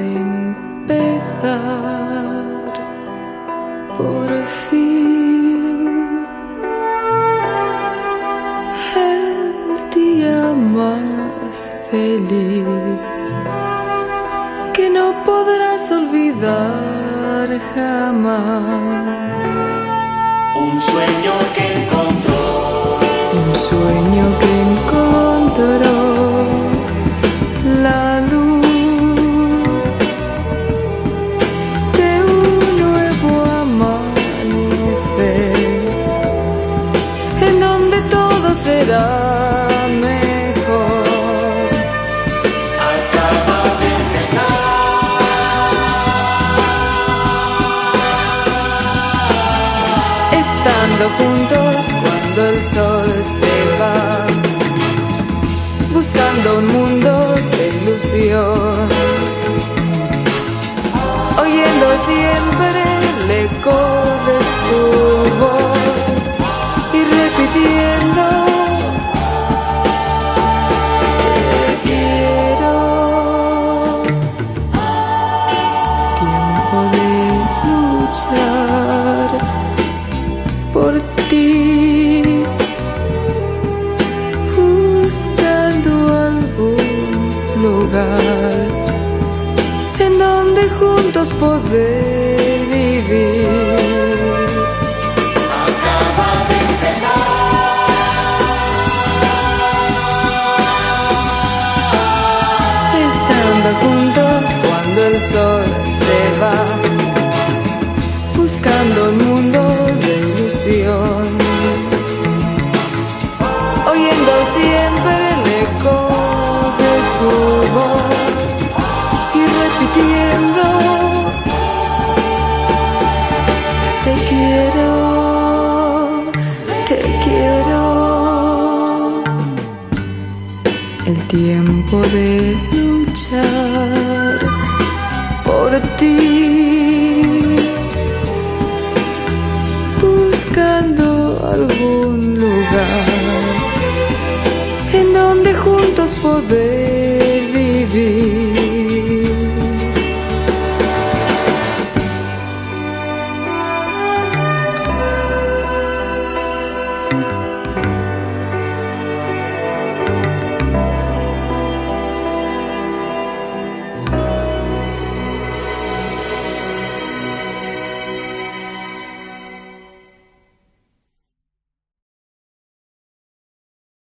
de empezar por fin el día más feliz que no podrás olvidar jamás. Un sueño que encontró, Un sueño que todo será mejor. estando juntos cuando el sol se va, buscando un mundo de ilusión, oyendo siempre el eco poder vivir. de Estando juntos cuando el sol el tiempo de luchar por ti, buscando algún lugar en donde juntos poder vivir.